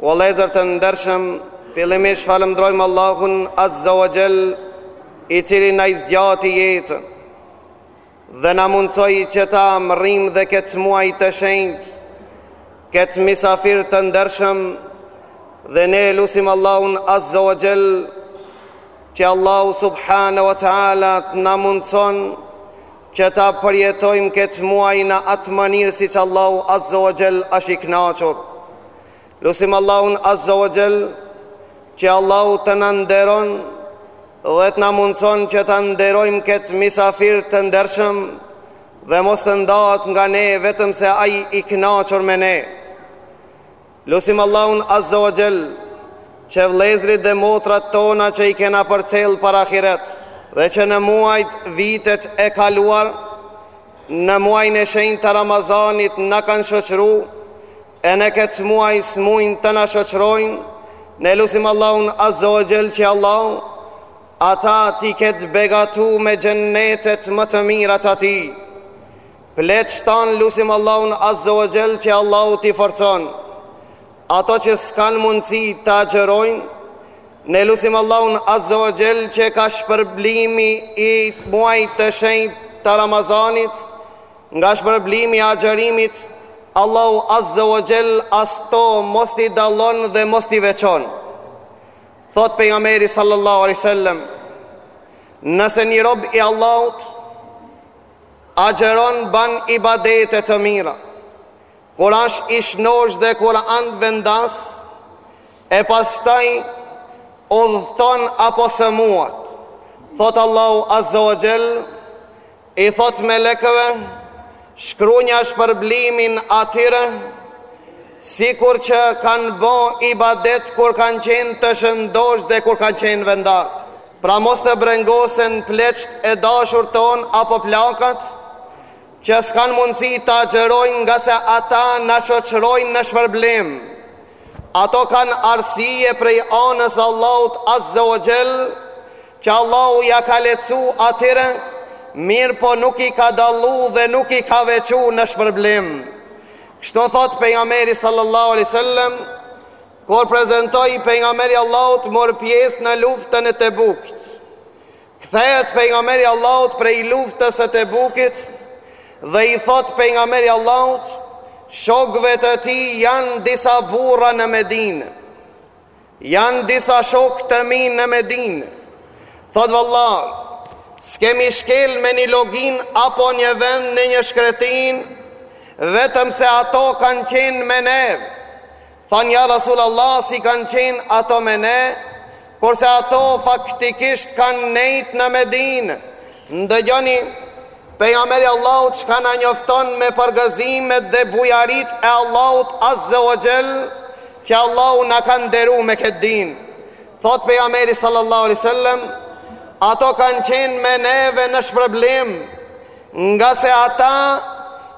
O vëllezër të ndershëm, fillimisht falënderojmë Allahun Azza wa Jall, i cili na i zgjati jetën dhe na mundësoi që ta mrrim dhe këtë muaj të shenjtë, këtë misafir të ndershëm, dhe ne e lusim Allahun Azza wa Gjell, që Allahu Subhane wa Ta'ala të na mundëson Që ta përjetojmë këtë muaj në atë mënyrë siç Allahu Azza wa Jall është i kënaqur. Lusim Allahun Azza wa Jall që Allahu të na nderon dhe të na mundëson që ta nderojmë këtë misafir të ndershëm dhe mos të ndahet nga ne vetëm se ai i kënaqur me ne. Lusim Allahun Azza wa Jall që vëllezërit dhe motrat tona që i kena përcjellë për ahiret dhe që në muajt, vitet e kaluar në muajin e shenjtë të Ramazanit na kanë shoqëru e në këtë muaj s'mujnë të na shoqërojnë ne lusim Allahun Azza wa Jall që Allahu ata t'i ketë begatu me gjennetet më të mirat e tij. Pleqtë tanë lusim Allahun Azze o Gjell që Allahu t'i forcon. Ato që s'kanë mundësi të agjërojnë, Ne lusim Allahun Azze o Gjell që nga shpërblimi i muaj të shenjtë të Ramazanit, nga shpërblimi i agjërimit, Allahu Azze o Gjell ato mos t'i dallon dhe mos t'i veçon. Thotë pejgamberi sallallahu alaihi wasallam. Nëse një rob i Allahut, Agjëron ban ibadete të mira Kur asht i shnosh dhe kur asht vendas E pastaj Udhëton apo sëmuret Thotë Allahu Azza wa Gjell I thotë melekëve Shkrunja shpërblimin atyre Sikur që kanë bo ibadet kur kanë qenë të shëndoshë dhe kur kanë qenë vendas. Pra mos të brengosen pleqtë e dashur tonë apo plakat, që s'kanë mundësi t'agjërojnë ngase ata na shoqërojnë në shpërblim. Ato kanë arsye prej anës Allahut Azze o Gjell, që Allahu ia ka lehtësu atyre, mirëpo nuk i ka dallu dhe nuk i ka veçu në shpërblim. Kështu thotë pejgamberi sallallahu alaihi wasallam kur prezantoi pejgamberi i Allahut mori pjesë në luftën e Tebukit. Kthehet pejgamberi i Allahut prej luftës së Tebukit dhe i thotë pejgamberi i Allahut shokëve të tij janë disa burra në Medinë. Janë disa shokë të mi në Medinë. Thotë vallahi, s'kemi shkel me një luginë apo një vend në një shkretinë, vetëm se ato kanë qenë me ne. Thanë ja Rasul Allah si kanë qenë ato me ne, kurse ato faktikisht kanë nejtë në Medinë. Ndëgjoni, Pejgamberi i Allahut çka na njofton me përgëzimet dhe bujaritë e Allahut Azze ue Xhel, që Allahu na ka nderu me këtë din. Thot pejgamberi sallallahu alaihi wasallam, ato kanë qenë me neve në shpërblim, nga se ata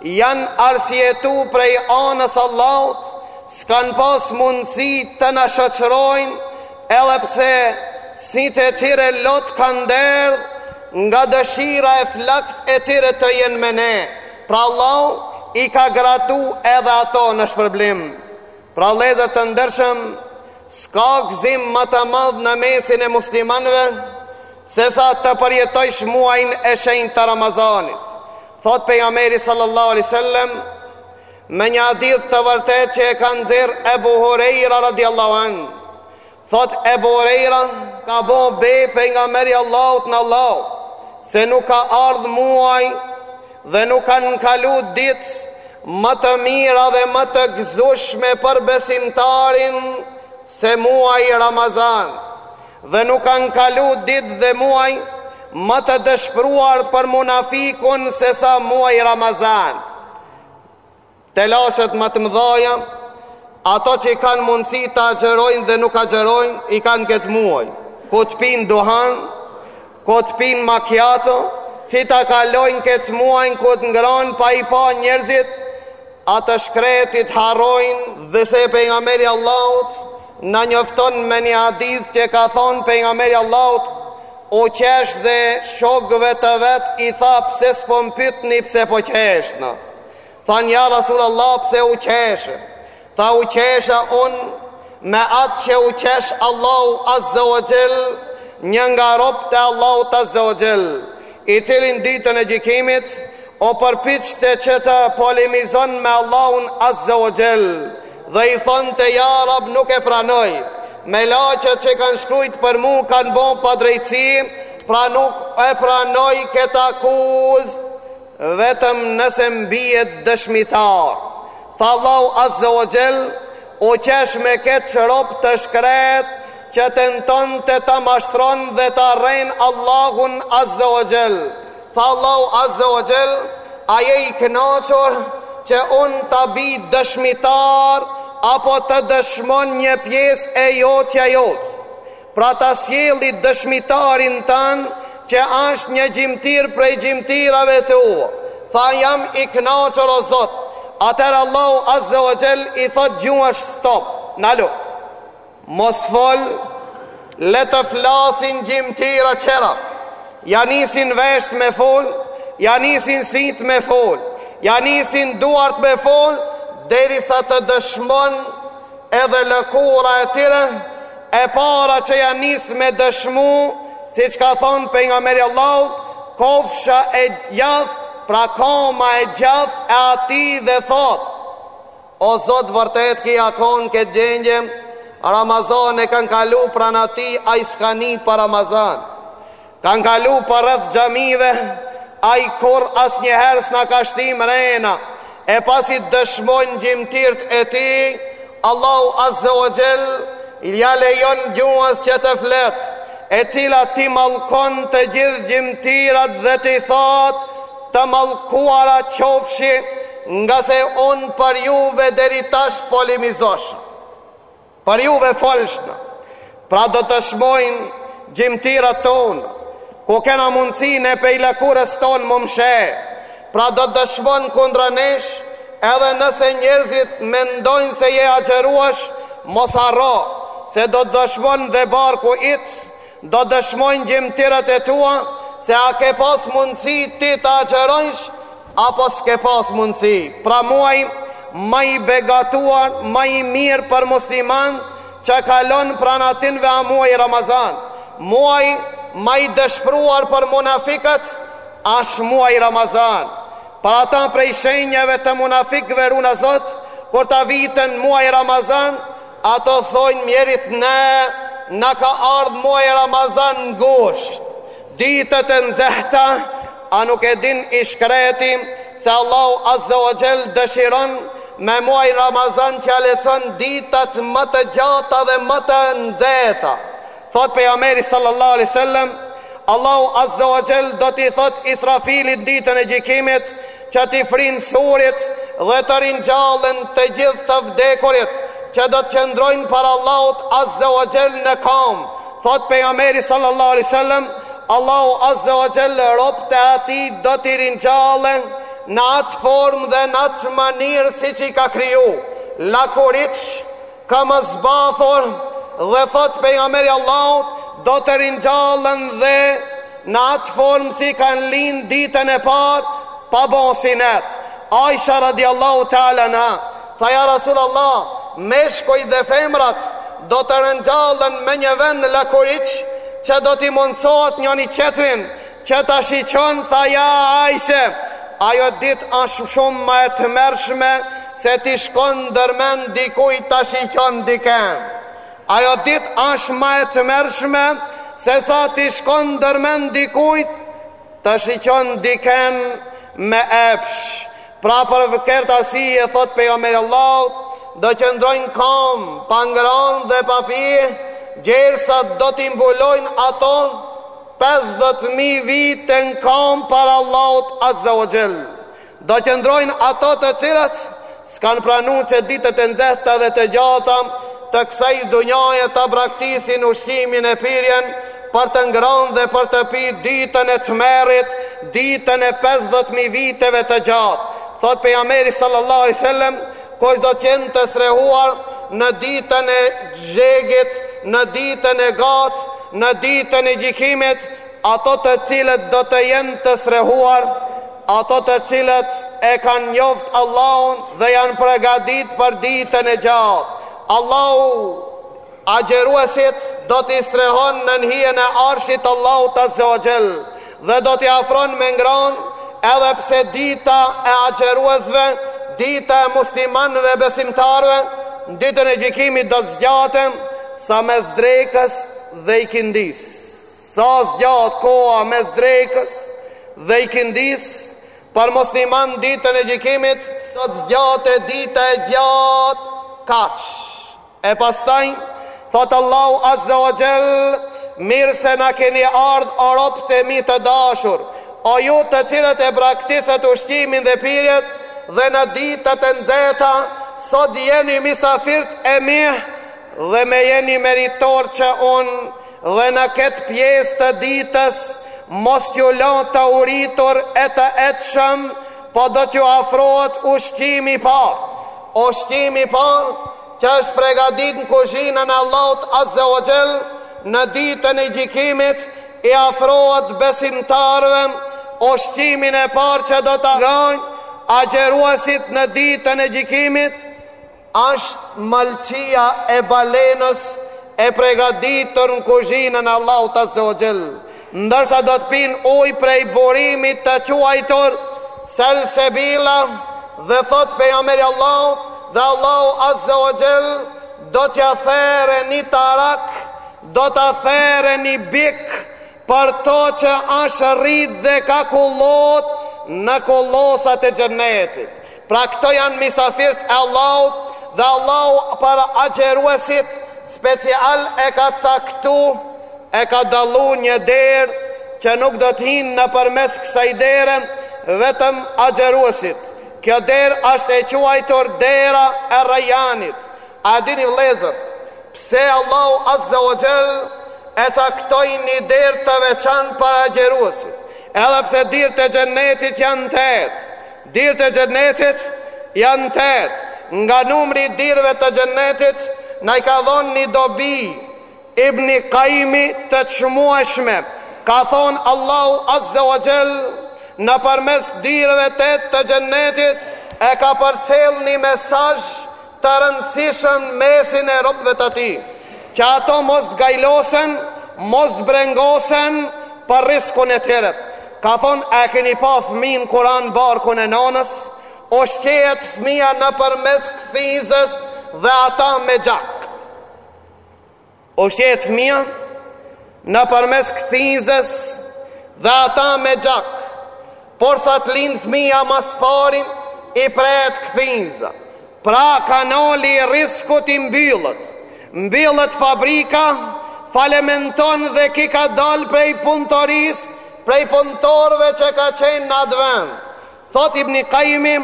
janë arsyetu prej anës Allahut, s'kanë pas mundësi të na shoqërojnë, Edhe pse sytë e tyre lot kanë derdh nga dëshira e flaktë e tyre të jenë me ne, pra Allahu i ka gratu edhe ato në shpërblim. Pra vëllezër të ndërshëm, s'ka gëzim më të madh në mesin e muslimanëve, se sa të përjetojsh muajn e shenjtë të Ramazanit. Thot pejgamberi sallallahu alaihi wasallam, Me një hadith të vërtetë që e ka nxjerr Ebu Hurejra radiallahu anhu. Thot Ebu Hurejra ka bo be pejgamberi i Allahut në Allah se nuk ka ardh muaj dhe nuk kanë kalu ditë më të mira dhe më të gëzushme për besimtarin se muaji Ramazan dhe nuk kanë kalu ditë dhe muaj më të dëshpruar për munafikun se sa muaji Ramazan Telashet më të mëdhaja, ato që i kanë mundësi të agjerojnë dhe nuk agjerojnë, i kanë këtë muaj. Ku të pinë duhan, ku të pinë makiato, që ta kalojnë këtë muaj, ku të ngranë pa i pa njerëzit, ata të shkretët harrojnë dhe se pejgamberi i Allahut, Na njofton me një hadith që ka thonë pejgamberi i Allahut, u qesh dhe shokëve të vet i tha pse s'po më pytni pse po qeshna. Thanë ja Rasul Allah pse u qesh, tha u qesha unë me atë që u qesh Allahu Azze ue Xhel, një nga robtë e Allahut Azze ue Xhel. I cili në ditën e gjykimit u përpiqte që të polemizon me Allahun azze ue xhel dhe i thonte ja Rab nuk e pranoj melaqet që kanë shkrujt për mu kanë bo padrejtësi pra nuk e pranoj këtë akuzë vetëm nëse m'bijet dëshmitar tha Allahu azze ue xhel u qesh me këtë rob të shkretë që tenton të ta mashtron dhe ta rren Allahun Azze o Gjell. Tha Allahu Azze o Gjell, a je i kënaqur që unë ta bi dëshmitar apo të dëshmon një pjesë e jotja jote. Pra ta sjelli dëshmitarin tan që është një gjymtyrë prej gjymtyrëve tua. Tha jam i kënaqur o Zot. Atëherë Allahu Azze o Gjell i thotë gjuhës stop. Nalu. Mos fol, le të flasin gjymtyrët tjera. Ja nisin veshët me fol, ja nisin sytë me fol, ja nisin duart me fol, derisa të dëshmon edhe lëkura e tyre, e para që ja nis me dëshmu, siç ka thonë Pejgamberi i Allahut, kofsha e djathtë, pra kama e djathtë e atij dhe thotë, O zot vërtet ky ja kon n'këtë gjendje Ramazane kanë kalu pranë atij ai s'ka ni për Ramazan kanë kalu përrreth xhamive ai kurrë asnjëherë s'na ka shti mrena e pasi dëshmojnë gjymtyrët e tij Allahu azze o xhel ja lejon gjuhës që të flet e cila t'i mallkon të gjitha gjymtyrët dhe t'i thotë Të mallkuara qofshi ngase unë për juve deri tash polemizosha. Për juve folshna. Pra do dëshmojnë gjymtyrët tona, ku kena mundësi ne pej lëkurës tonë m'u mshef. Pra do dëshmon kundra nesh, edhe nëse njerëzit mendojnë se je agjëruesh, mos harro, se do të dëshmon dhe barku yt, Do të dëshmojnë gjymtyrët e tua se a ke pas mundësi ti të agjërojsh apo s'ke pas mundësi. Pra muaj ma i begatuar, ma i mirë për musliman që kalon pranë atynve a muaj Ramazan. Muaj ma i dëshpruar për munafikët ashtë muaj Ramazan. Për ata prej shenjeve të munafikëve runa Zot, kur t'avitet muaj Ramazan, Ata thojnë mjerët ne na ka ardh muaj Ramazan në gusht, ditët e nxehta, a nuk e din i shkreti se Allahu Azze o Gjell dëshiron me muaj Ramazan që i lehtëson ditët më të gjata dhe më të nxehta. Thotë Pejgamberi sallallahu alaihi wasallam, Allahu azza wa jall do t'i thotë Israfilit ditën e gjykimit që t'i fryn surit dhe të ringjallen të gjithë të vdekurit që do të qëndrojnë para Allahut azza wa jall në kam. Thotë Pejgamberi sallallahu alaihi wasallam, Allahu azza wa jall robt e atij do t'i ringjallen në atë formë dhe në atë mënyrë siç i ka kriju. Lakuriq Kamëzbathur dhe thotë pejgamberi i Allahut do të ringjallen dhe në atë formë si kanë lind ditën e parë pa bon sinet. Aisha radiallahu ta'ala anha, tha ja Rasul Allah, meshkujt dhe femrat do të ringjallen me një vend lakuriq që do t'i mundësohet njoni tjetrin Që ta shiqon tha ja Ajshe, ajo ditë është shumë më e tmerrshme se t'i shkon ndërmend dikujt ta shiqon dikën. Ajo ditë është më e tmerrshme sesa t'i shkon ndërmend dikujt ta shiqon dikën me epsh. Pra për vërtet ashi e thotë pejgamberi i Allahut, do qëndrojnë n'kam, pa ngron dhe pa pi, gjersa do t'i mbulojnë ato, Pesëdhjetë mijë vite në kamb para Allahut Azza wa Jell, do qëndrojnë ato të cilat s'kanë pranu që ditët e nxehta dhe të gjata të kësaj dunjaje ta braktisin ushqimin e pirjen për të ngronë dhe për të pi ditën e tmerrit, ditën e pesëdhjetë mijë viteve të gjatë. Thotë Pejgamberi sallallahu alaihi wasallam, Kush do të jenë të strehuar në ditën e Zhegit, në ditën e gatë, në ditën e Gjykimit? Ato të cilët do të jenë të strehuar, ato të cilët e kanë njoftë Allahun dhe janë përgadit për ditën e gjatë. Allahu Agjëruesit do t'i strehon nën hijen e Arshit të Allahut Azze o Xhell dhe do t'i afron me ngronë, edhe pse dita e agjëruesve, dita e muslimanëve besimtarëve, në ditën e gjykimit do të zgjatë sa mes drekës dhe ikindisë. Sa zgjat koha mes drekës dhe ikindisë, për musliman ditën e gjykimit do të zgjatë dita e gjatë kaq. E pastaj, thotë Allahu azze o xhell, Mirë se na keni ardhë, o robët e mi të dashur, o ju të cilët e braktisët ushqimin dhe pirjet, dhe në ditët e nxehta, sot jeni misafirët e mi, dhe me jeni meritorë që unë, dhe në këtë pjesë të ditës, mos t'ju lë të uritur e të etshëm, Po do t'ju afrohet ushqimi i parë. Ushqimi i parë që është pregadit në kuzhinën e Allahut Azze o Xhell në ditën e gjikimit i afrohet besimtarëve ushqimin e parë që do ta hanë agjëruesit në ditën e gjikimit Është mëlçia e balenës e pregaditur në kuzhinën e Allahut Azze ue xhel, ndërsa do të pinë ujë prej burimit të quajtur Selsebila dhe thotë Pejgamberi i Allahut dhe Allahu Azze ue xhel do t'ja therë një tarak, do ta therë një bik, Për to që është rrit dhe ka kullot në kullosat e xhennetit. Pra këto janë misafirt e Allahut dhe Allahu për agjeruesit special e ka caktu, e ka dallu një derë që nuk do të hinë nëpërmes kësaj dere vetëm agjeruesit. Kjo derë është e quajtur dera e Rejanit. A e dini vëllezër, pse Allahu Azze ue xhel e caktoi një derë të veçantë për agjeruesit? Edhe pse dirët e xhennetit janë tetë, dirët e xhennetit janë tetë. Nga numri i dirëve të xhennetit na i ka dhonë një dobi Ibni Kajimi të çmueshme. Ka thonë Allahu Azze ue xhel nëpërmes dirëve tetë të xhennetit e ka përcjellë një mesazh të rëndësishëm në mesin e robëve të tij, që ato mos të gajlosen, mos të brengosen për rriskun e tyre. Ka thonë, A e keni pa fëmijën kur a n'barkun e nonës? Ushqehet fëmija nëpërmes kthizës dhe ata me gjak. Ushqehet fëmija nëpërmes kthizës dhe ata me gjak, por sa të lind fëmija ma s'pari i prehet kthiza. Pra kanali i rriskut i mbyllet, mbyllet fabrika, falimenton dhe ki ka dalë prej punëtoris, prej punëtorve që ka qenë në atë vend. Thotë Ibni Kajimi,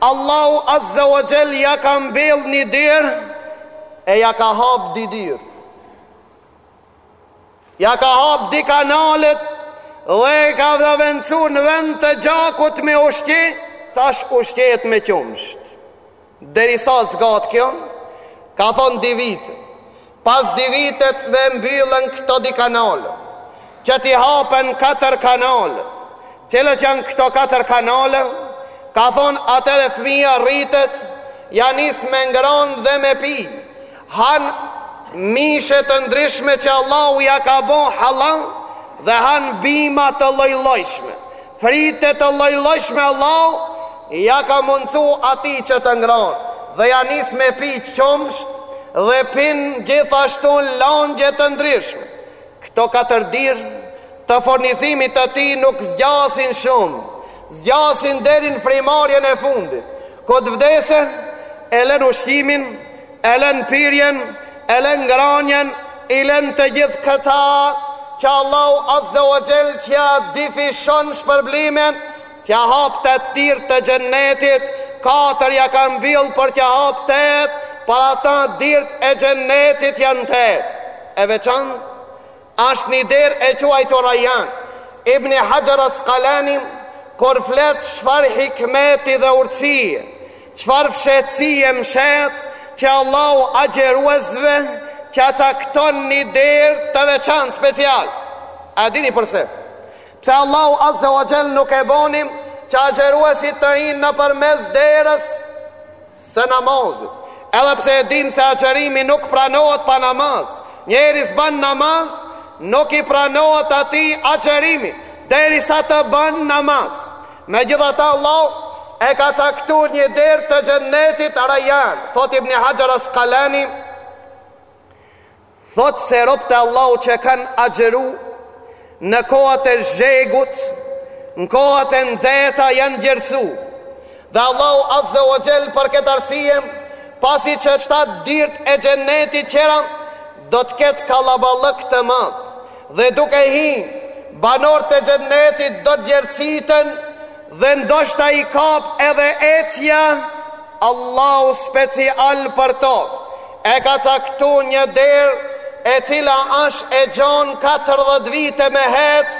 Allahu Azze ue xhel ja ka mbyll një derë e ja ka hapë dy dyr. Ja ka hapë dy kanale dhe e ka zëvendësu në vend të gjakut me ushqy, tash ushqehet me qumësht. Derisa zgatë kjo, ka thonë dy vite, pas dy viteve mbyllen këto dy kanale, që t'i hapen katër kanale, cilat janë këto katër kanale, ka thonë atëherë fëmija rritet, ja nis me ngronë dhe me pi, hanë mishe të ndryshme që Allahu ja ka bo hallall dhe hanë bima të llojllojshme. Frite të llojllojshme Allahu ia ka mundësu atij që të ngron dhe ia nis me pi qumësht dhe pin gjithashtu langje të ndryshme. Këto katër dirë të furnizimit të tij nuk zgjasin shumë, zgjasin deri në frimarrjen e fundit, kur të vdes e len ushqimin E len pirjen, e len ngranjen, i len të gjithë këta që Allahu Azze wa Xhell t'ja difishon shpërblimin, t'ja hap tetë dirt e xhennetit, katër ja ka mbill por t'ja hap tetë, për ata dirt e xhennetit janë tetë. E veçantë, Asht ni derë e quajtu Rajan. Ibni Hajar Asqalani kur flet çfarë hikmeti dhe urtësie, çfarë fshehtësie mshehet që Allahu agjëruesve t'ja cakton ni derë të veçantë, special. A dini përse? Pse Allahu Azze wa Xhell nuk e boni që agjëruesit të hijnë nëpërmes derës së namazit, edhe pse e dimë se agjërimi nuk pranohet pa namaz, njeri s'ban namaz, nuk i pranohet atij agjërimi, derisa të ban namaz. Megjithatë Allahu e ka caktu një derë të Xhennetit Rayyan, thotë Ibn Hajar Asqalani, Thotë se robët e Allahut që kanë agjëru në kohët e zhegut, në kohët e nxehta janë djersu. Dhe Allahu Azze wa Xhell për këtë arsye, pasi që shtatë dyrt e xhenetit tjera, do të ketë kallaballëk të madh. Dhe duke hi, banorët e xhenetit do të djersiten dhe ndoshta i kap edhe etja, Allahu special për to. E ka caktu një derë e cila asht e gjon katërdhjetë vite me ec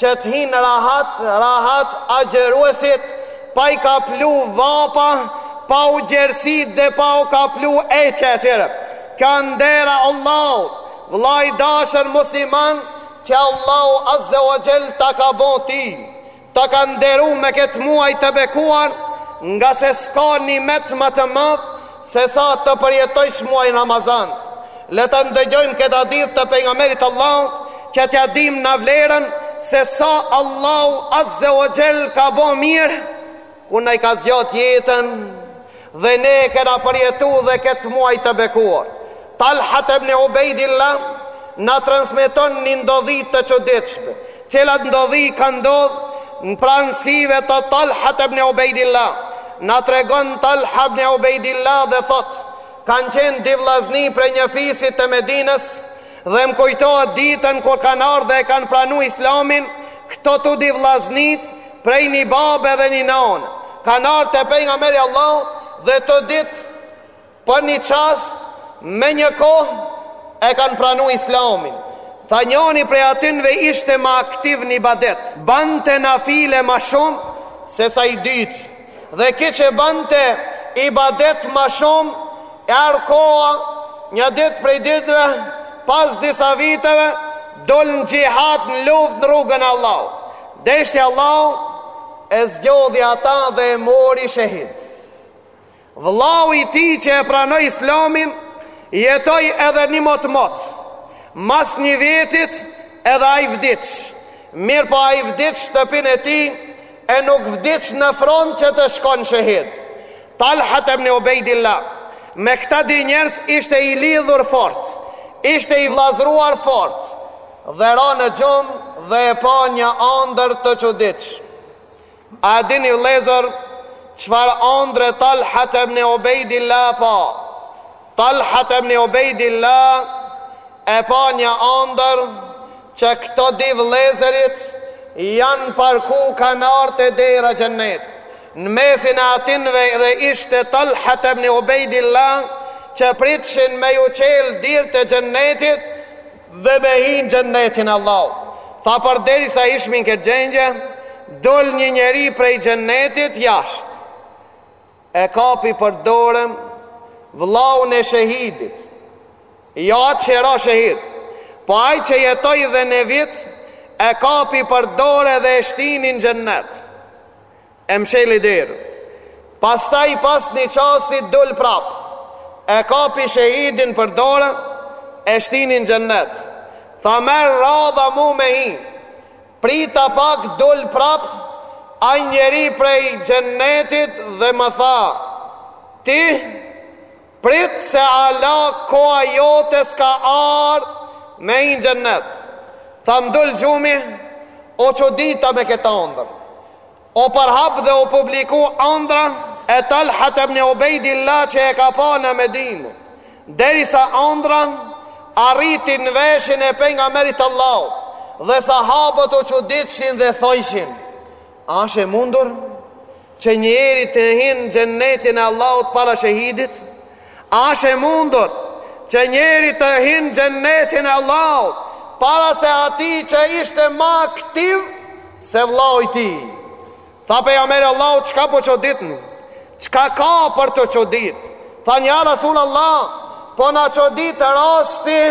që të hin rahat rahat agjëruesit pa i kaplu vapa pa u djersit dhe pa u kaplu etja atyre kjo ndera e Allahut vlla i dashur musliman që Allahu azze wa xhel ta ka bo ty Ta ka nderu me këtë muaj të bekuar ngase s'ka nimet ma të madh se sa të përjetojsh muajin Ramazan le të ndëgjojmë këtë hadith të pejgamberit të Allahut që t'ja dimë na vlerën se sa Allahu azze wa xhel ka bo mirë kur na i ka zgjat jetën dhe ne e kena përjetu dhe këtë muaj të bekuar. Talhat ebni Ubejdilla na transmiton një ndodhi të çuditshme. Cila ndodhi ka ndodh në pranësi vet të Talhat ebni Ubejdilla. Na tregon Talhat ebni Ubejdilla dhe thotë, kanë qenë dy vllazni prej një fisit të Medinës dhe më kujtohet ditën kur kanë ardhë dhe e kanë pranu islamin, këto të dy vllaznit prej një babe dhe një nane, kanë ardh te pejgamberi Allahut dhe të dytë për një çast me një kohë e kanë pranu islamin. Tha njani prej atynve ishte ma aktiv në ibadet, bante nafile ma shumë se sa i dyti. Dhe ky që bante ibadet ma shumë erdh koha një ditë prej ditëve pas disa viteve dol në xhihad në luftë në rrugën e Allahut deshti Allahu e zgjodhi ata dhe e mori shehid vllau i tij që e pranoi islamin jetoi edhe një mot mot mas një vitit edhe ai vdiq mirëpo ai vdiq n'shtëpinë e tij E nuk vdiq në front që të shkon shehid. Talhat ebni Ubejdilla, me këta dy njerëz ishte i lidhur fort, ishte i vllazëruar fort, dhe ra në gjumë dhe e pa një andër të çuditshme. A e dini vëllezër, çfarë andre Talhat ebni Ubejdilla pa? Talhat ibn Ubejdillah e pa një andër që këto dy vëllezërit janë parku kanë ardhë te dera e xhennetit. Në mesin e atynve edhe ishte Talhat ibn Ubejdillah që pritshin me ju çelë dyert e xhennetit dhe me hi në xhennetin e Allahut. Tha përderisa ishmi në këtë gjendje, dol një njeri prej xhennetit jashtë. e kapi për dore vëllaun e shehidit. Jo atë që ra shehid, po ai që jetoi edhe një vit e kapi për dore dhe e shtini në xhennet. E mshili derën. Pastaj pas një çasti dul prap. E kapi shehidin për dore e shtini në xhennet. Tha m'erdh radha mu me hi. Prita pak dol prap ai njeri prej xhennetit dhe më tha, Ti prit se ala koha jote s'ka ardhë me hi në xhennet. Tha m'dul gjumi, u çudita me këtë andër. U përhap dhe u publiku andra e Talhat ibn Ubejdillah që e ka pa në Medinë, derisa andra arriti veshin e pejgamberit të Allahut, dhe sahabët u çuditshin dhe thojshin, A është e mundur që njeri të hinë xhennetin e Allahut para shehidit? A është e mundur që njeri të hinë xhennetin e Allahut para se atij që ishte ma aktiv se vllau i tij? Tha pejgamberi Allahut, çka po çuditni? Çka ka për të çudit? Thanë ja Resulallah, po na çuditë rasti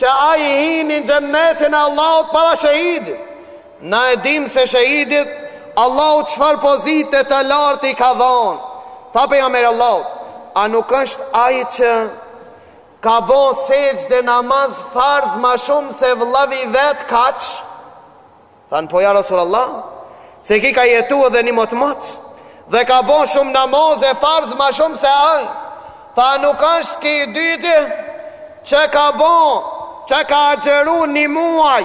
që ai hyni në xhennetin e Allahut para shehidit. Na e dimë se shehidit Allahu çfarë pozite të lartë i ka dhënë. Tha pejgamberi Allahut, a nuk është ai që ka bo sexhde namaz farz ma shumë se vëllavi vet kaq? Than po ja Resulallah, se ki ka jetu edhe një motmot dhe ka bo shumë namaze farz ma shumë se ai. Tha nuk është ki i dyti që ka bo, që ka agjeru një muaj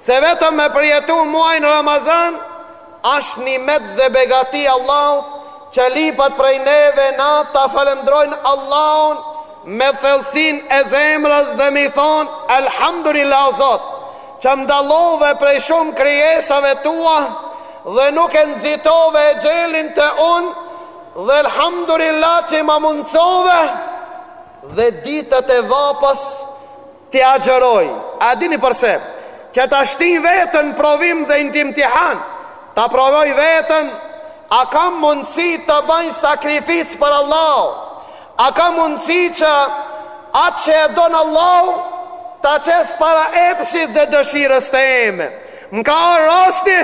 Se vetëm me përjetu muajin Ramazan asht nimet dhe begati Allahut që lipet prej neve na ta falënderojmë Allahun me thellësin e zemrës dhe me i thonë Elhamdulillah o Zot që m'dallove prej shum krijesave tua dhe nuk e nxitove exhelin te un dhe Elhamdulillah që m'i mundësove dhe ditët e vapës T'i agjëroj. A e dini përse? Që ta shti veten provim dhe n'imtihan. Ta provoj veten, a kam mundësi të baj një sakrificë për Allah? A kam mundësi që atë që e don Allahu ta qes para epshit dhe dëshirës teme? Më ka ardh rasti,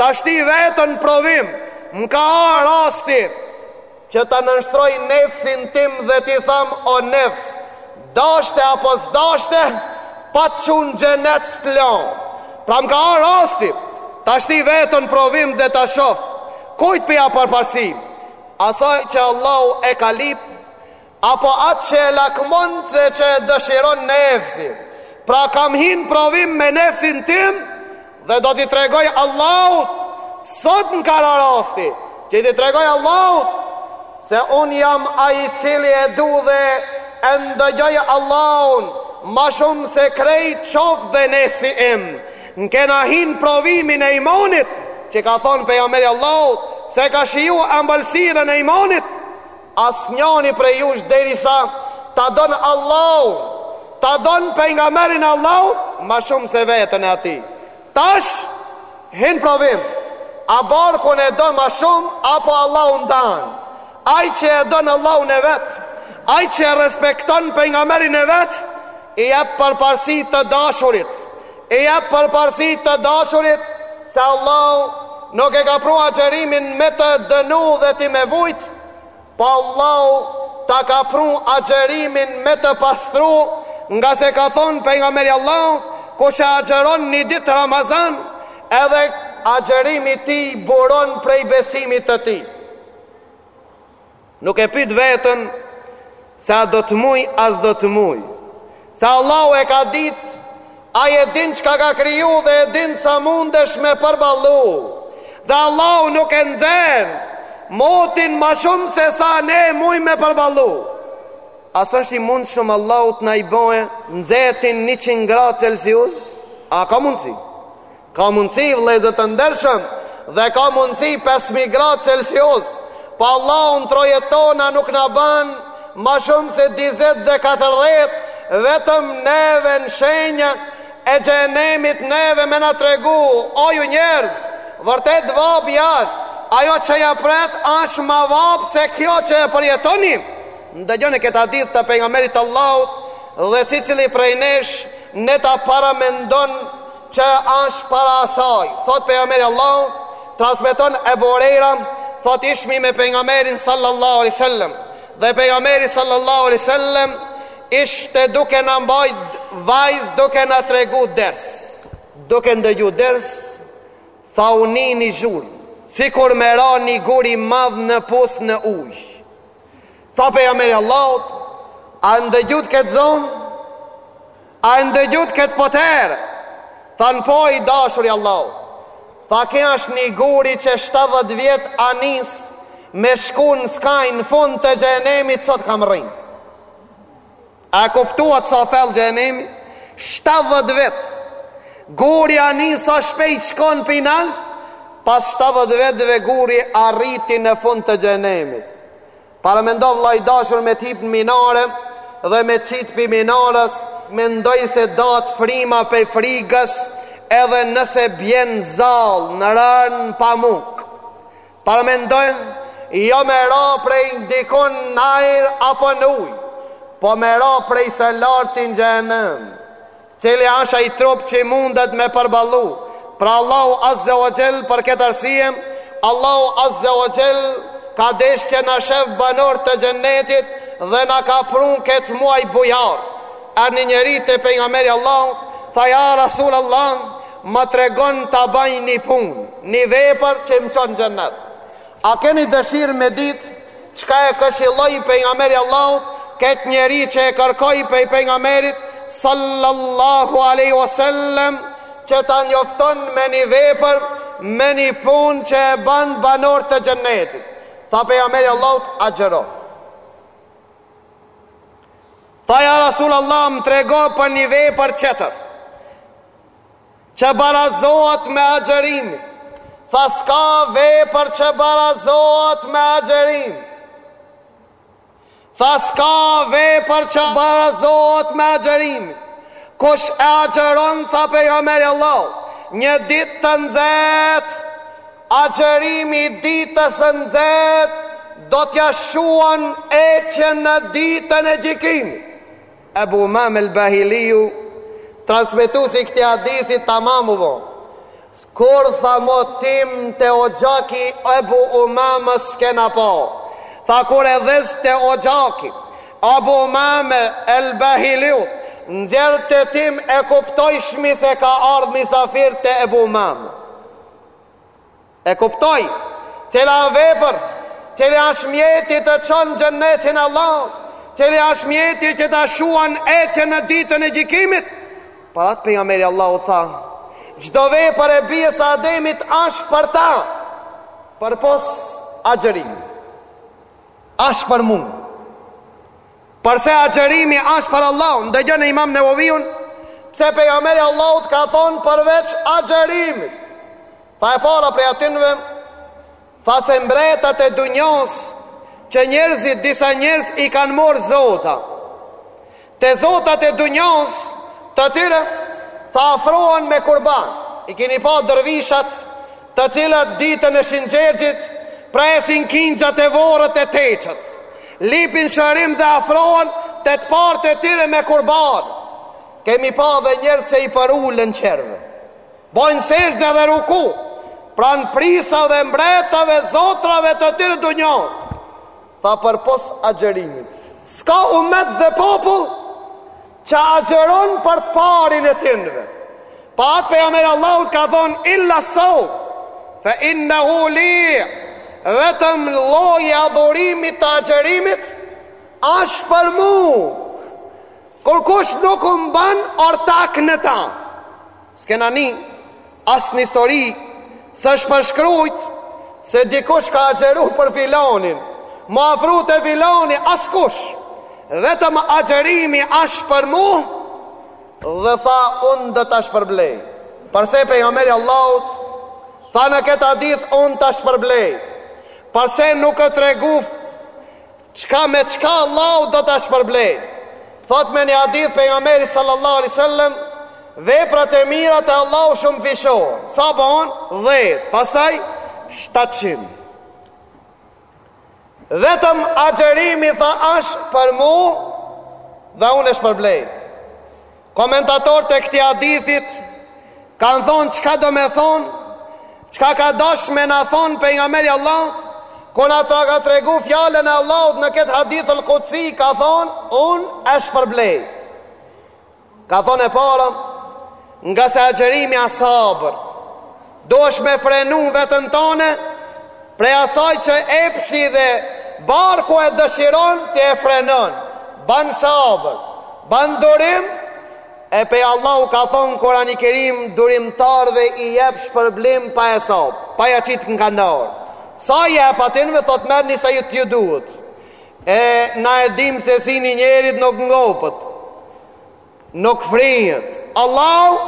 ta shti veten provim. Më ka ardh rasti, Që ta nënshtroj nefsin tim dhe t'i them o nefs, dashte apo s'dashte, pa të çu në xhenet s't'lan. Pra më ka ardh rasti ta shti veten provim dhe ta shoh kujt p'ja jap përparësi, asaj që Allahu e ka lyp Apo atë që e lakmon dhe që e dëshiron nefsi. Pra kam hinë provim me nefsin tim dhe do t'i tregoj Allahut, sot m'ka ardh rasti, që t'i tregoj Allahut, se unë jam ai i cili e du dhe e ndëgjoj Allahun, ma shumë se krejt qoftë edhe nefsi im. Ne kena hinë provimin e imanit, që ka thonë pejgamberi Allahut, se ka shiju ambëlsirën e imanit, Asnjani prej jush derisa ta don Allahun, ta don pejgamberin e Allahut më shumë se veten e atij. Tash hin n'provim. A barkun e don më shumë apo Allahun e don? Ai që e don Allahun e vet, ai që e respekton pejgamberin e vet, I jep përparësi të dashurit. I jep përparësi të dashurit se Allahu nuk e ka pru agjerimin me të dënu dhe ti me vujt, po Allahu ta ka pru agjerimin me të pastru, ngase ka thonë pejgamberi i Allahut, kush e agjeron një ditë Ramazan, edhe agjerimi i tij buron prej besimit të tij. Nuk e pyt veten se a do të muj a s'do të muj. Se Allahu e ka dit, ai e din çka ka kriju dhe e din sa mundesh me përballu. Dhe Allahu nuk e nxen motin më shumë se sa ne muj me përballu. A s'është i mundshëm Allahu të na e bëjë nxehtin 100 gradë Celsius? A ka mundësi? Ka mundësi vllezër të ndershëm dhe ka mundësi 5000 gradë Celsius, po Allahu n'trojet tona nuk na ban ma shumë se 40 dhe 44, vetëm neve në shenja e xhehenemit neve me na tregu, o ju njerëz, vërtet vapë jashtë, ajo që ju pret ashtë ma vapë se kjo që e përjetoni, ndëgjonie këtë hadith të pejgamberit të Allahut dhe secili prej nesh, le ta paramendon që është para asaj, thotë pejgamberi i Allahut, transmeton Ebu Hurejra, thotë ishmi me pejgamberin sallallahu alaihi wasallam, dhe pejgamberi sallallahu alaihi wasallam ishte duke na mbajt vaz duke na tregu ders. Duke ndëgju ders, tha u ni një zhurmë, sikur me ra një gur i madh në pus në ujë. Tha pejgamberi i Allahut, a ndëgjut këtë zo? A e ndëgjut këtë poter? Than po i dashuri i Allahut. Tha ky është një gur që 70 vjet a nis me shku në skaj në fund të xhehenemit sot ka mrri. A kuptuat sa thell xhehenemi? 70 vjet. Guri a e dini sa shpejt shkon pi nalt, pas 70 vjetëve guri arriti në fund të xhehenemit. Paramendo vlla i dashur me të hip në minare dhe me t'qit pi minares, mendoj se t'dal frima pej frigës edhe nëse bjen n'zall në rën n'pamuk. Paramendo jo me ra prej dikund në ajr apo në ujë, po me ra prej së larti n'xhehenem. Cili është ai trup që mundet me përballu? Pra Allahu azze wa xhel për këtë arsye Allahu azze wa xhel ka desh që na shef banor të xhennetit dhe na ka prun këtë muaj bujar. Erdh një njeri te pejgamberi i Allahut tha ja Rasul Allah më tregon ta bëj një punë, një vepër që më çon xhennet. A keni dëshirë me ditë çka e këshilloi Pejgamberi i Allahut ketë njeri që e kërkoi prej Pejgamberit sallallahu alejhi we sellem që ta njofton me një vepër me një punë që e bën banor të xhennetit. Tha Pejgamberi i Allahut agjëro. Tha ja Rasul Allah më trego për një vepër tjetër. Që barazohet me agjërim, tha s'ka vepër që barazohet me agjërim. Tha s'ka vepër që barazohet me agjërim. Kush e agjëron, tha pejgamberi i Allahut, një ditë të nxehtë, agjërimi i ditës së nxehtë do t'ja shuan etjen në ditën e gjykimit. Ebu Umame El-Bahiliu, transmetuesi i këtij hadithi, Tamam u vonë, kurrë tha mo tim te oxhaki Ebu Umame s'kena pa. Tha kur e dhezte oxhaki i Ebu Umame El-Bahiliut, nxjerrte tim e kuptojshmi se ka ardh misafir te Ebu Umame. E kuptoj, cila është vepër, cili është mjeti të çon n'xhennetin e Allahut, cili është mjeti që ta shuan etjen në ditën e gjykimit. Për atë pejgamberi i Allahut tha, çdo vepër e bijve të Ademit është për ta. Përpos agjërimi është për mua. Përse agjërimi është për Allahun, dëgjoni Imam Nevoviun, pse pejgamberi i Allahut ka thonë përveç agjërimit. Tha e para prej atinve, tha se mbretat e dunjas që njerëzit disa njerëz i kanë morë zota. Te zotat e dunjas të tyre, tha afrohen me kurban. I kini pa dervishat të cilat ditën e Shingjergjit presin kingjat te vorret e teqet. Lipin shërim dhe afrohen te të partë e tyre me kurban. Kemi pa dhe njerëz që i përullen qerve. Bojnë sexhde edhe ruku, pranë prijsave, mbretave, zotrave të tyre dunjos, tha përpos agjërimit. S'ka ymet dhe popull që agjëron për të parin e tynve. Pra Pejgameri i Allahut ka thonë, illa saum, fe innehu li, vetëm lloji i adhurimit të agjërimit, asht për mu, kurkush nuk m'u ban ortak në ta. S'kena ni, as ni histori, s'është përshkrujt se dikush ka agjeru për filonin, m'u afru te filoni askush, vetëm agjerimi asht për mu, dhe tha unë do ta shpërblej. Përse Pejgameri i Allahut, tha në këtë hadith unë ta shpërblej. Përse nuk e tregu Çka me çka Allahu do ta shpërblejë. Thot me një hadith Pejgamberi sallallahu alaihi wasallam, veprat e mira te Allahu shumëfishohen. Sa bon? 10, pastaj 700. Vetëm agjerimi tha asht për mu dhe unë e shpërblej. Komentatorët e këtij hadithit kanë thonë çka do me thonë, çka ka dashë me na thonë Pejgameri i Allahut, kur na ta ka tregu fjallën e Allahut në këtë hadith el kudsi, ka thonë, unë e shpërblej. Ka thonë e para, ngase agjerimi a sabër, Duhesh me frenu veten tënde prej asaj që epshi dhe barku e dëshiron ti e frenon. Ban sabër, ban durim e hej Allahu ka thon n'Kurani Kerim durimtarëve i jep shpërblim pa hesab, pa ja qit në kandar. Sa i jep atynve thot merrni sa ju t'ju duhet. E na e dim se syni i njerit nuk ngopët. Nuk fryhet. Allahu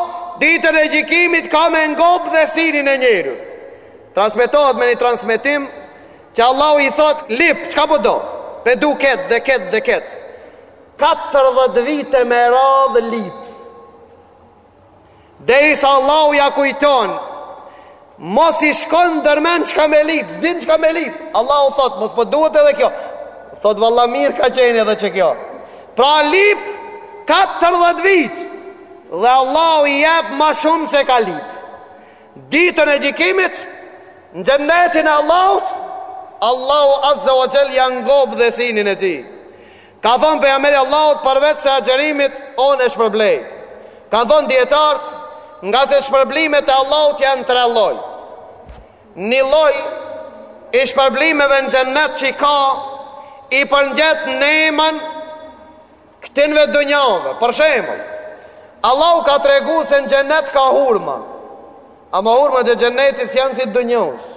ditën e gjykimit ka me ngop edhe synin e njerit. Transmetohet me një transmitim që Allahu i thot lyp, çka po do? Pe du ketë dhe ketë dhe ketë. 40 vite me radhë lyp. Derisa Allahu ia kujton Mos i shkon ndërmen çka me lyp S'din çka me lyp Allahu thot Mos po t'duhet edhe kjo Thot valla mirë ka qenë edhe qekjo Pra lyp 40 vit Dhe Allahu i jep ma shumë se ka lyp Ditën e gjykimit Në xhennetin e Allahut Allahu azze ve xhel ia ngop edhe synin e tij Ka thënë Pejgamberi i Allahut përveç se agjërimit unë e shpërblej. Kanë thënë dijetarët, ngase shpërblimet e Allahut janë tre lloj. Ni lloj i shpërblimeve në xhennet që ka i përngjet n'emën këtynve dynjave. Për shembull, Allahu ka tregu se në xhennet ka hurma. Ama hurma e xhennetit s'janë si dynjas.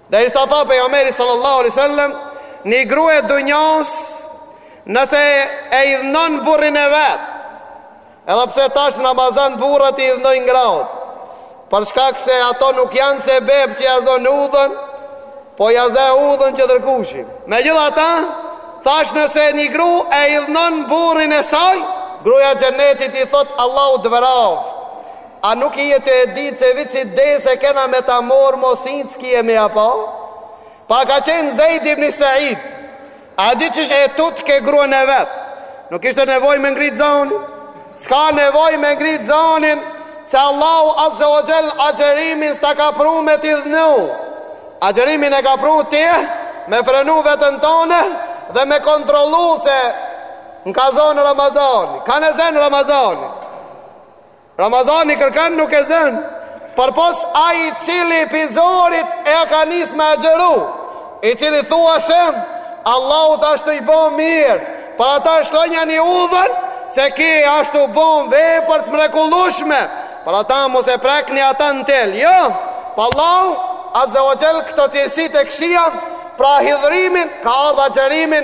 Derisa tha pejgamberi sallallahu alaihi wasallam, ni gru e dynjas nëse e idhnon burrin e vet, edhe pse tash n'Ramazan burrat i idhnojnë gratë, për shkak se ato nuk janë se bebë që ia zon udhën, po ia ze udhën çdokush. Megjithatë, thash nëse ni gru e idhnon burrin e saj, gruja xhenetit i thotë Allahu t'vraftë, A nuk i je tu e ditë se veç si t'desë e kena me ta marrë mo, s'ki me e pa? Pa ka qenë Zejd ibni Said. A din qysh e tutke gruen e vet. Nuk ishte nevoja me ngritë zonin. S'ka nevojë me ngritë zonin se Allahu Azze ue Xhel agjerimin s'ta ka pru me t'idhnu. Agjerimin e ka pru ti me frenu veten tonde dhe me kontrollu se m'ka zonë Ramazani. Kan e zen Ramazani. Ramazani kërkan nuk e zën, përpos ai i cili prej zorit e ka nis me agjeru, i cili thuajshem, Allahut ashtu i bo mirë, për ata lshonjani udhën, se ki ashtu bon vepër të mrekullushme, për ata mos e prekni ata në tel, jo, po Allahu, azze ue xhel këto cilësi të këqija, pra hidhërimin, ka ardh agjërimi,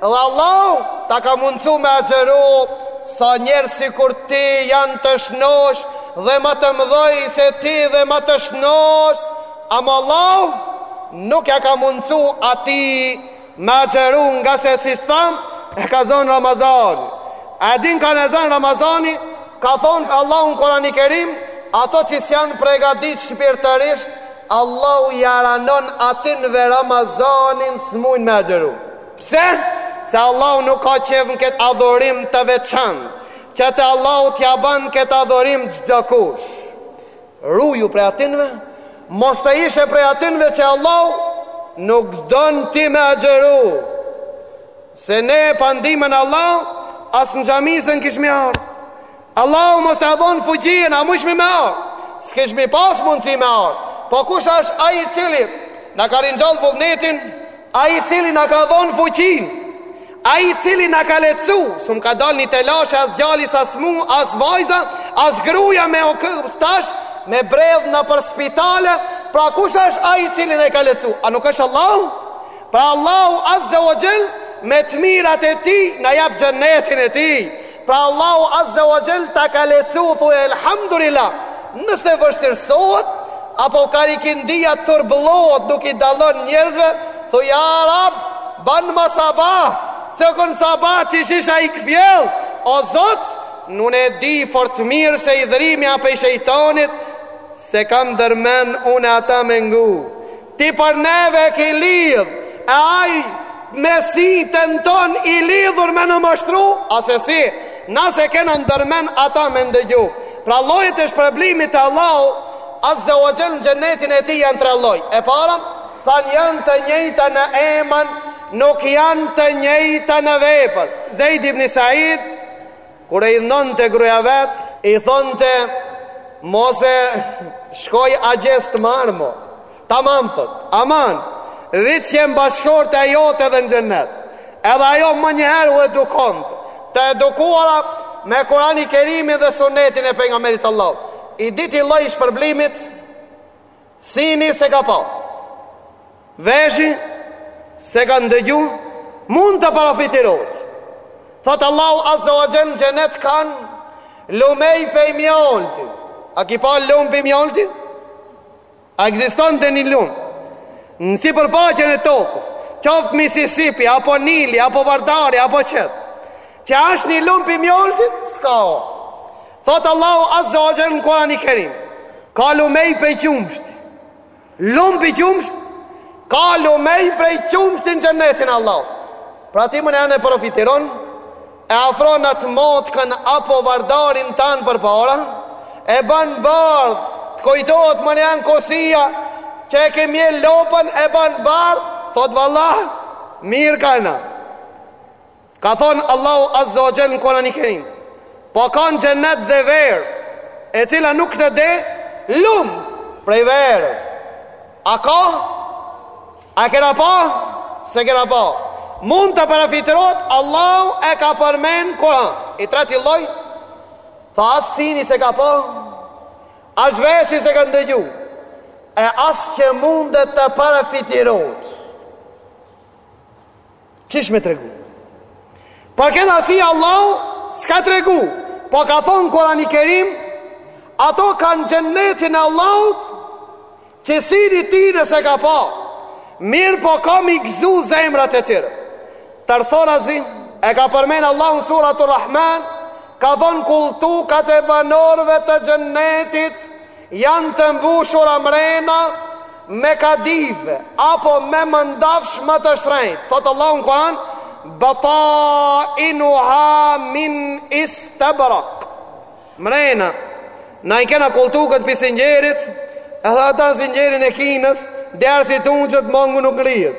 Dhe Allahu ta ka mundësu me agjeru Sa njerëz sikur ti janë të shnoshë Dhe ma të mdhoj se ti dhe ma të shnoshë Ama Allahu nuk ia ka mundësu atij Me agjeru ngase siç tham E ka zonë Ramazani A e din kan e zan Ramazani Ka thonë Allahu në Korani Kerim Ata që s'janë pregadit shpirtërisht Allahu ja ranon atinve Ramazanin s'mujnë me agjëru Pse? Se Allahu nuk ka qejf në këtë adhurim të veçantë që Allahut t'ja ban këtë adhurim çdokush Ruju prej atinve Mos të jeshë prej atinve që Allahu nuk don ti me agjëru Se ne pa ndihmën e Allahut As n'xhami s'kishmi ardhë Allahu mos ta dhonë fuqinë, a mujshmi me ardh, s'kishmi pas mundësi me ardh, po kush është ai i cili na ka ringjallë vullnetin, ai i cili na ka dhonë fuqinë, ai i cili na ka lehtësu, s'më ka dalë një telashe, as djalit, as mu, as vajza, as gruja me o këpës tash, me bredhë nëpër spitale, pra kush është ai i cili na ka lehtësu, a nuk është Allahu? Pra Allahu azze ve xhel, me të mirat e tij, na jap xhenetin e tij, Pra Allahu Azza wa Jell ta ka lehtësu thuj elhamdulilah Nëse vështirësohet Apo kah ikindia turbullohet nuk i dallon njerëzve Thuj ja rab Banma sabah Të kënë sabah që isha i kthjellët O zot Un e di fort mirë se hidhërimi a pej shejtanit S'e kam ndërmend unë ata me ngu Ti për neve e ki lidh E ai mezi tenton i lidhur me na mashtru A se si Na s'e kena ndërmend ata me ndëgju Pra llojet e shpërblimit të Allahut azze ve xhel në xhennetin e tij janë tre lloj E para Thanë janë të njëjta në emën Nuk janë të njëjta në vepër Zejd ibn Said Kur e idhnonte gruja e vet, i thonte mos e shkoj agjes të marë mo. Tamam thot, aman, veç të jem bashkëshorte jote edhe në xhennet. Edhe ajo menjëherë u edukonte të edukuara me Kurani Kerimin dhe sunetin e Pejgamberit Allah. I diti lloj i shpërblimit, Sini s'e ka pa. Veshi s'e ka ndëgju, mund të parafitirohet. Thot Allahu Azza wa Jall n'xhenet ka lumej pe mjalti. A ki pa lum pe mjalti? A ekzistonte një lum? Në sipërfaqen e tokës, qoftë Mississippi, apo Nili, apo Vardari, apo qëtë. Që ashtë një lum pe mjalti? S'ka. Thotë Allahu Azza wa Jalla në Kur'anin e Kerim, ka lumej prej qumësht. Lum prej qumësht, ka lumej prej qumësht në xhenetin Allahu. Pra ti më njanë e parafitiron e afron atë Matkën apo Vardarin tanë përpara, e ban bardh, të kujtohet më njanë kusia, që e ke mjel lopën e ban bardh, thot vallah, mirë ka Ka thënë Allahu Azza wa Jall në Kur'anin e Kerim, po ka në xhennet dhe verë, e cila nuk të deh lum prej verës. A ka? A kena pa? S'e kena pa. Mund të parafitirohet, Allahu e ka përmend n'Kur'an. I treti lloj, tha as sini s'e ka pa, as veshi s'e ka ndëgju, e as që mundet të parafitirohet. Qysh me tregu. Për këtë arsye Allahu s'ka tregu, po ka thonë Kurani Kerim, ato kanë xhennetin e Allahut që syri i tyne s'e ka pa. Mirëpo ka m'i gëzu zemrat e tyre. Tërthorazi e ka përmen Allahu në suratul Rahman, ka thonë kulltukat e banorëve të xhennetit Janë të mbushura mrena me kadifë apo me mëndafsh më të shtrenjtë. Thotë Allahu në Kur'an, "Batainuha min istabrak." Mrena, na i kena kulltukat pi singjerit, edhe ata singjerin e Kinës, derë si tunë që të mongu nuk ngrihet.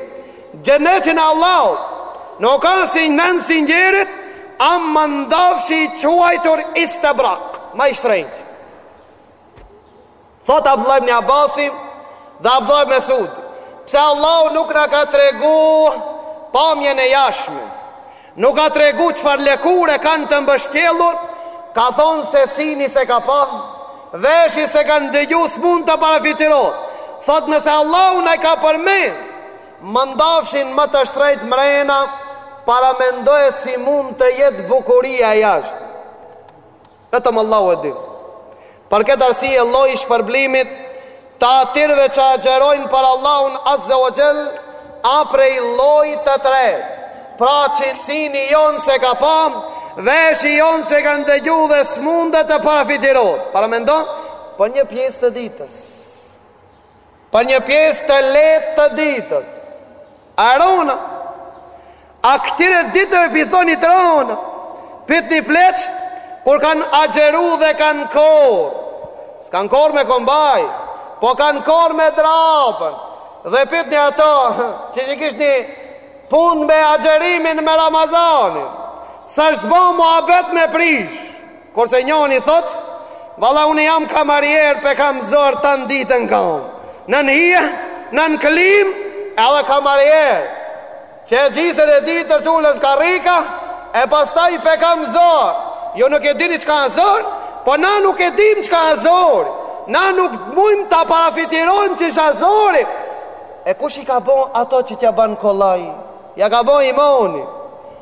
Xhennetin e Allahut, nuk ka si nën singjerit, a mëndafshi i quajtur istabrak, ma i shtrenjtë. Thot Abdullah ibn Abasi dhe Abdullah ibn Mesud, pse Allahu nuk na ka tregu pamjen e jashtme? Nuk ka tregu çfarë lëkure e kanë të mbështjellur? Ka thonë se syni s'e ka pa, veshi s'e ka ndëgju s'mund të parafytyrot. Thot nëse Allahu na ka përmend, mëndafshin më të shtrejt mrena, paramendoje si mund të jetë bukuria jashtë. Vetëm Allahu e din. Për këtë arsye lloji i shpërblimit të atyre që agjërojnë për Allahun Azza wa Jall a prej llojit të tretë. Pra që syni jon s'e ka pa, veshi jon s'e ka ndëgju dhe s'mundet të parafytyrot. Paramendo. Për një pjesë të ditës. Për një pjesë të lehtë të ditës. A e ron? A këtyre ditëve p'i thoni të rona? Pytni pleqët, kur kanë agjëru dhe kanë korrë. S'kanë korrë me kombajn, po kanë korrë me drapën. Dhe pytni ato, që ç'kishin punë me agjërimin me Ramazanin. S'është bo muhabet me prishë. Kurse njani thotë, Valla unë jam kamarier p'e kam zor tan ditën n'kam. Nën hije, nën klim, edhe kamarier. Që e gjysën e ditës ulës karrika, e pastaj p'e kam zor. Jo nuk e dini çka është zor, po na nuk e dim çka është zor. Na nuk mujmë ta parafytyrojmë çka është zor. E kush i ka bo ato që t'ja ban kollaj? Ja ka bo imoni.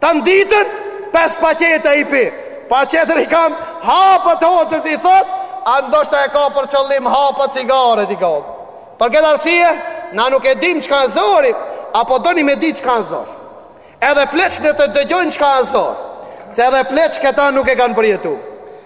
Tan ditën, pes paqeta i pi. Paqetat i kam hapët hoxhës i thot, a ndoshta e ka për qëllim hapët cigaret i ka. Për këtë arsye, na nuk e dim çka a zori, apo doni me di çka a zori. Edhe pleqt le të dëgjojnë çka a zori, se edhe pleqt këta nuk e kanë përjetu.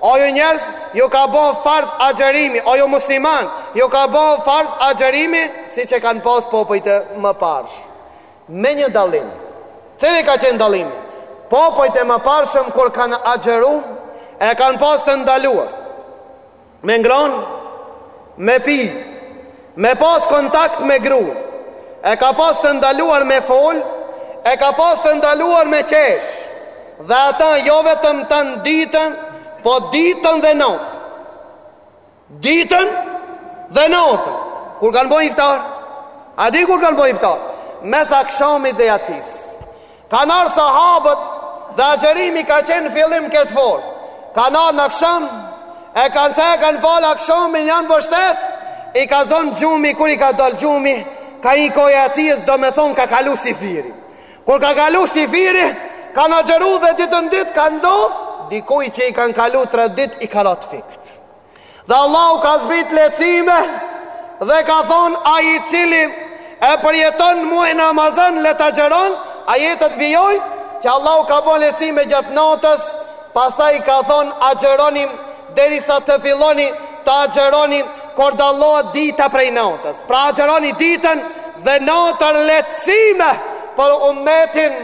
O ju njerëz, ju ka bo farz agjerimi, o ju musliman, ju ka bo farz agjerimi, siç e kanë pas popujt e mëparshëm. Me një dallim, cili ka qenë dallimi, popujt e mëparshëm kur kanë agjeru, e kanë pas të ndaluar. Me ngronë, Me pi. Me pas kontakt me grun. E ka pas të ndaluar me fol, e ka pas të ndaluar me qesh. Dhe ata jo vetëm tan ditën, po ditën dhe natën. Ditën dhe natën. Kur kanë bën iftar? A di kur kanë bën iftar? Mes akshamit dhe jacisë. Kanë ardhë sahabët dhe agjerimi ka qenë në fillim këtë formë. Kanë ardhë në aksham, e kanë çel, kanë falë akshamin janë mbështet, i ka zonë gjumi, kur i ka dalë gjumi, ka hi koha e jacisë domethonë ka kalu syfyri. Kur ka kalu syfyri, kanë agjeru dhe ditën e dytë ka ndodhë, dikujt që i kanë kalu tre ditë i ka ra të fikët. Dhe Allahu ka zbrit lehtësime dhe ka thonë ai i cili e përjeton muajin Ramazan le të agjeron, ajetet vijojnë, që Allahu ka bo lehtësime gjatë natës, pastaj ka thonë agjeroni, derisa të filloni të agjeroni, kur dallohet dita prej natës. Pra agjeroni ditën dhe natën lehtësime për umetin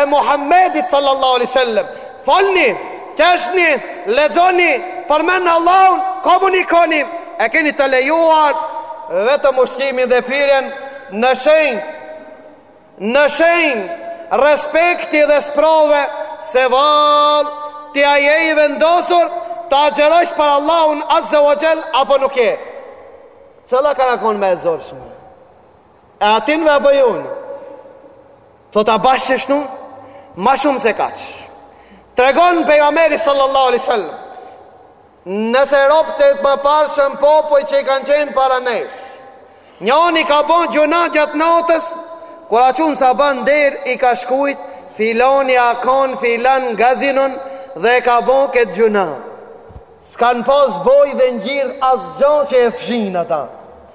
e Muhammedit sallallahu alaihi wasallam. Folni, qeshni, lexoni, përmendni Allahun, komunikoni. E keni të lejuar vetëm ushqimin dhe pirjen në shenjë në shenjë respekti dhe sprove se vallë ti a je i vendosur të agjerosh për Allahun azze ve xhel apo nuk je cila ka me konë ma e zorshme e atynve apo Thotë bash kështu? Ma shumë se kaq. Tregon pejgamberi sallallahu alaihi wasallam. Nëse robët e mëparshëm popuj që i kanë qenë para nesh. Njoni ka bon gjynah gjatë natës, kur a çu n'sabah n'derë i ka shkrujt, filani a kon filan gazinon dhe ka bon këtë gjynah. S'kan pas bojë dhe ngjyrë asgjo që e fshin ata.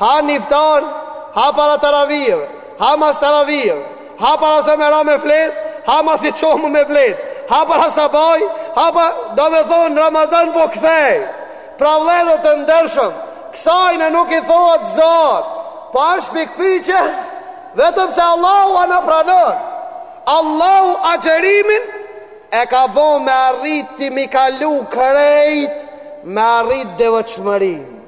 Ha në iftar, ha para taravijëve, ha mas taravijëve, ha para se me ra me flet, ha masi çohmë me flet, ha para sabahi, ha pa, domethonë, Ramazan po kthehet. Pra vllezër të ndershëm, kësajna nuk i thohet zor, pa po është pikëpytje, vetëm se Allahu a na pranon. Allahu agjerimin, e ka bo me arrit ti m'i kalu krejt, me arrit devotshmërinë.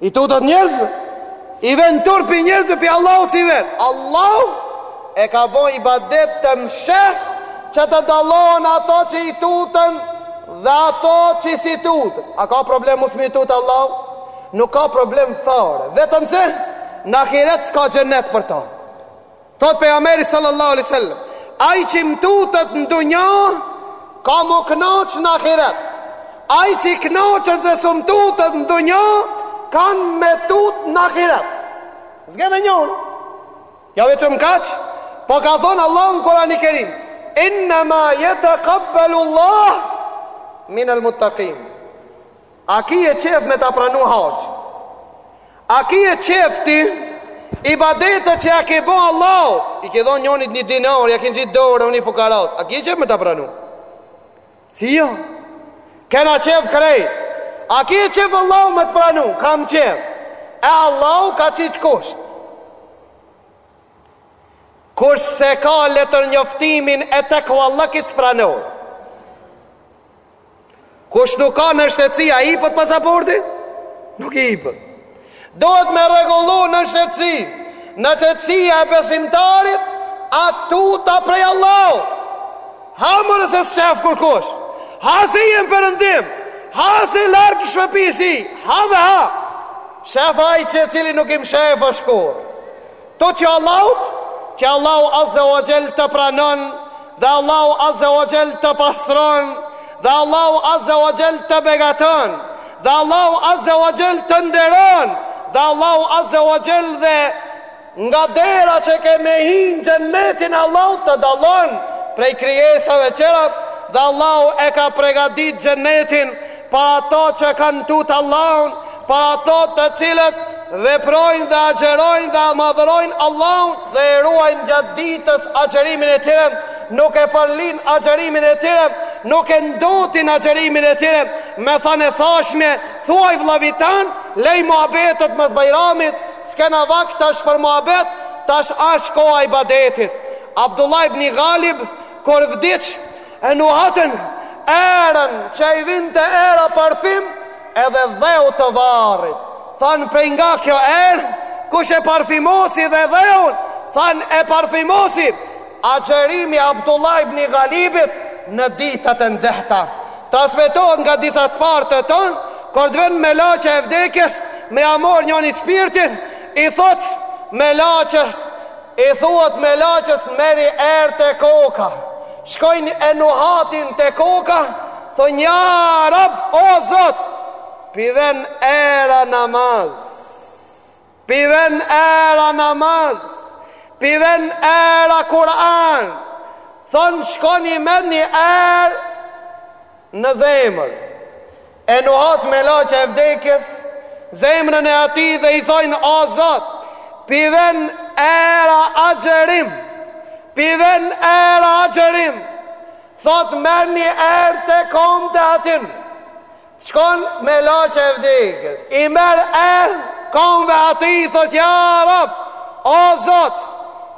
I tutet njerëzve I vjen turp prej njerëzve prej Allahut s'i vjen Allahu e ka bo ibadetin të mshef Që të dallon ato që i tuten Dhe ato që s'i tuten A ka problem mos m'iu tutë Allahut Nuk ka problem fare Vetëm se Në ahiret s'ka xhenet për ta Thotë Pejgamberi sallallahu alaihi wasallam, ai që më tutet në dunja, ka m'u kënaq në ahiret. Ai që i kënaqet dhe s'u m'tutet në dunja, ka m'u tut në ahiret. Zgjedhe njërën. Ja veçëm kaq, po ka thonë Allah në Kurani Kerim, innema jetekabbelu Allahu minel-muttekin. A ki qef me ta pranu haxhin? A ki qef ti? Ibadetet që ja ke bo Allahut I ke dhonë njonit një dinar Ja ke zgjat dorën nji fukaras A ki qef me ta pranu? Si jo? Kena qef krejt A ki qef Allah me të pranu? Kam qef E Allah ka qitë kusht Kush se ka letër njoftimin e takvallëkit s'pranon Kush nuk ka nënshtetësi, a jepet pasaporti? Nuk jepet. Duhet me rregullu nënshtetësi, nënshtetësia e besimtarit, asht tuta prej Allahut. Ha more se s'të shef kurkush, ha se je n'perëndim, ha se je larg shtëpisë, ha dhe ha. Shef ai që cili nuk i mshefet askush. Tutju Allahut, që Allahu Azze ue Xhel të pranon, dhe Allahu Azze ue Xhel të pastron, dhe Allahu Azze ue Xhel të begaton, dhe Allahu Azze ue Xhel të nderon, dhe Allahu Azze ue Xhel edhe nga dera që ke me hi n'xhennetin e Allahut të dallon prej krijesave tjera dhe Allahu e ka pregadit xhennetin për ato që kanë tutë Allahun, për ato të cilët veprojnë dhe agjerojnë dhe e madhërojnë Allahun dhe e ruajnë gjatë ditës agjerimin e tyre, nuk e përlin agjerimin e tyre, nuk e ndotin agjerimin e tyre, me thanë e thashme, thuaj vllavit tand, lej muabetet mas Bajramit, s'kena vakt tash për muabet, tash ashtë koha e ibadetit. Abdullah ibn Ghalib, kur vdiq, E nuhatën erën që i vinte era parfum edhe dheu të varrit. Thanë prej nga kjo erë, kush e parfumosi dhe dheun, thanë e parfumosi agjërimi i Abdullah ibni Galibit në ditët e nxehta. Transmetohet nga disa të parë të tonë, kur të vjen melaqja e vdekjes, me ia marr njonit shpirtin, i thot melaqes, I thuhet melaqes merri erë te koka Shkojn e nuhatin te koka Thojn ja Rab o Zot Po i vjen era namaz Po i vjen era namaz Po i vjen era Kur'an Thon shkoni merrni erë në zemër, e nuhat melaqja e vdekjes zemrën e atij dhe i thojnë o Zot, po i vjen era agjërim, po i vjen era agjërim, thot merrni erë te kombt e atij, shkon melaqja e vdekjes, i merr erë kombve atij, thot ja rab, o Zot,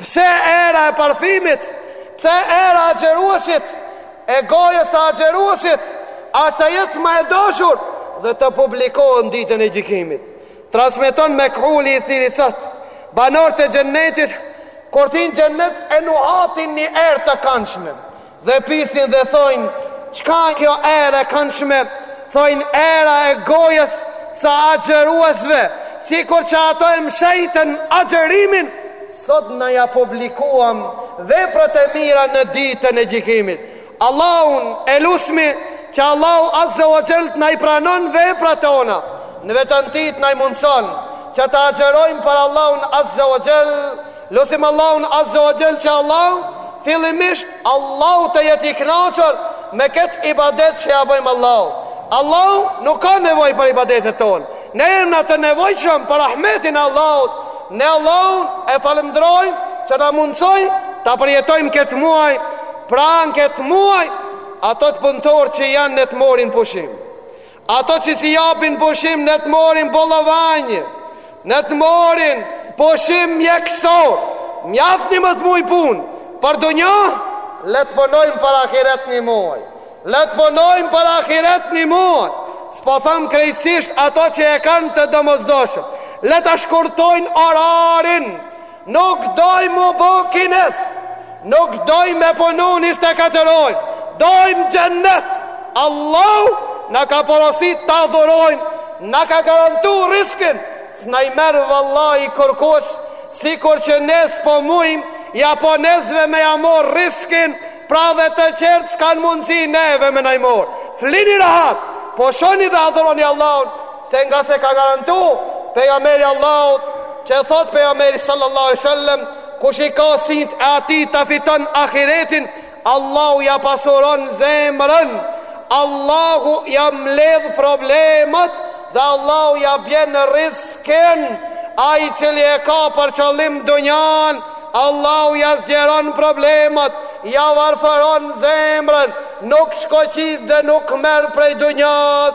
Pse era e parfimit? Pse era e agjeruesit? E gojës së agjeruesit? Ashtu të jetë më e dashur dhe të publikohet në ditën e gjykimit? Transmeton Mekhuli i cili thotë, Banorët e Xhennetit kur t'hin n'Xhennet e nuhatin një erë të kandshme. Dhe pysin dhe thojnë, çka kjo erë e kandshme, thojnë era e gojës së agjeruesve, sikur që ato e mshehten agjerimin, sot ne ia publikuam veprat e mira në ditën e gjykimit. Allahun e lusmi që Allahu azze ue xhel të na i pranon veprat tona, në veçanti të na i mundëson që të agjerojmë për Allahun azze ue xhel Lusim Allahun Azze ue Xhel që Allahu fillimisht Allahu të jetë i kënaqur me këtë ibadet që ia bëjmë Allahut. Allahu nuk ka nevojë për ibadetet tona. Ne jemi ata të nevojshëm për rahmetin e Allahut. Ne Allahun e falënderojmë që na mundsoi ta përjetojmë këtë muaj, pra në këtë muaj ato të punëtorë që janë le të morin pushim. Ato që s'i japin pushim le të morin bollovanje, le të morin pushim mjekësor, mjaft njimdhet muj punë, për dunja, le të punojmë për ahiret një muj, le të punojmë për ahiret një muj, s'po tham krejtësisht ato që e kanë të domosdoshëm, le ta shkurtojnë orarin, Nuk dojmë m'u bo kinez Nuk dojmë me punu njizet e katër orë Dojmë xhennet Allahu na ka porosit ta adhurojmë Na ka garantu riskin S'na i merr vallahi kërkush Sikur që ne s'po mujmë Jo po nesve me ia morë riskin Pra dhe të tjertë s'kan mundësi neve me na i morë Flini rahat Pushoni dhe adhuroni Allahun Se nga se ka garantu Pejgamberi i Allahut, që e thot Pejgamberi sallallahu alaihi wasallam, kush i ka synimet e atij ta fiton ahiretin, Allahu ja pasuron zemrën, Allahu ja mbledh problemet dhe Allahu ja bjen rriskin. Ai i cili e ka për qëllim dunjan, Allahu ja zgjeron problemet, ja varfëron zemrën, nuk shkoqit dhe nuk merr prej dunjas.